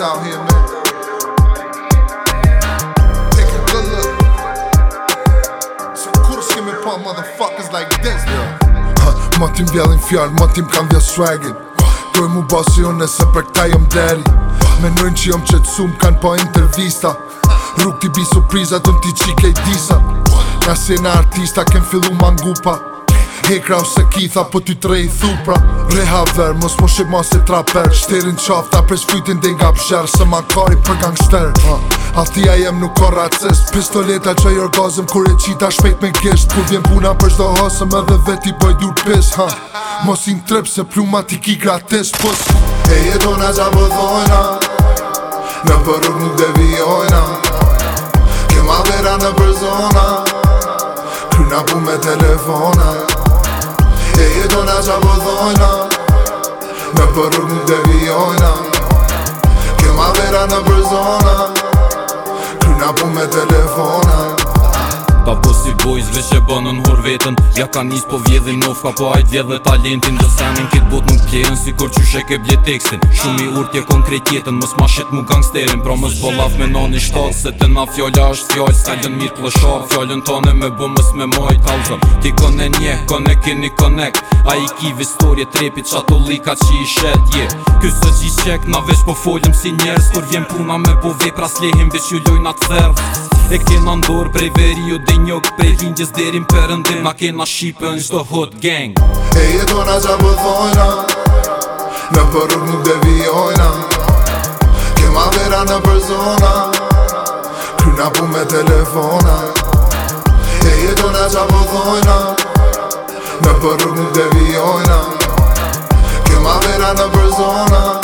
out here, man. Take a good look. So me motherfuckers like this, bro. Ha, matim djelim fjalë, matim kam vja swagin Doj mu basi unë nëse për këta jëm deri Menojnë që jëm qëtësum, kanë pa intervista Rrug bi surprizat, unë t'i disa Nga sena artista kem fillu mangupa Hekra se kitha po ty trej thupra Rehaver, mos mos po shqip ma se traper Shterin qafta, pres fytin dhe nga pësher Se ma kari për gangster uh. Athia jem nuk ka racis Pistoleta që jor gazim kur e qita shpejt me gisht Kur vjen puna për shdo hasëm edhe veti bëj po dur pis ha. Mos trep se pluma ti ki gratis pus E jetona qa më dhojna Në për rrug nuk devijojna Kema vera në përzona Na bu me telefona E jeto na qa po dhojna Në përrug në devijojna Kema vera në përzona Ka bo si boj zve që hur vetën Ja ka njës po vjedhin nof Ka po ajt vjedhin talentin Do sanin kit bot nuk kjehen Si kur qyshe ke bje tekstin Shumë i urtje konkret jetën Mos ma shet mu gangsterin Pra mos bo laf me nani shtat Se të na fjolla është fjoll Ska gjën mirë plëshar Fjollën me bo mos me moj talzëm Ti kone nje, kone kini konek A i kiv vistorje trepit Qa to lika që i shet je Kysë gjithë qek na veç po foljëm si njerës Kur vjen puna me bu vej pra slehim Vesh ju loj na të E kema ndorë prej veri o dhe njokë Prej vingjes derin përën dhe ma kema shqipën Shto hot gang E jetona qa më thojna Në përruk nuk dhe vijojna Kema vera në përzona Kryna pu me telefona E jetona qa më thojna Në përruk nuk dhe vijojna Kema vera në përzona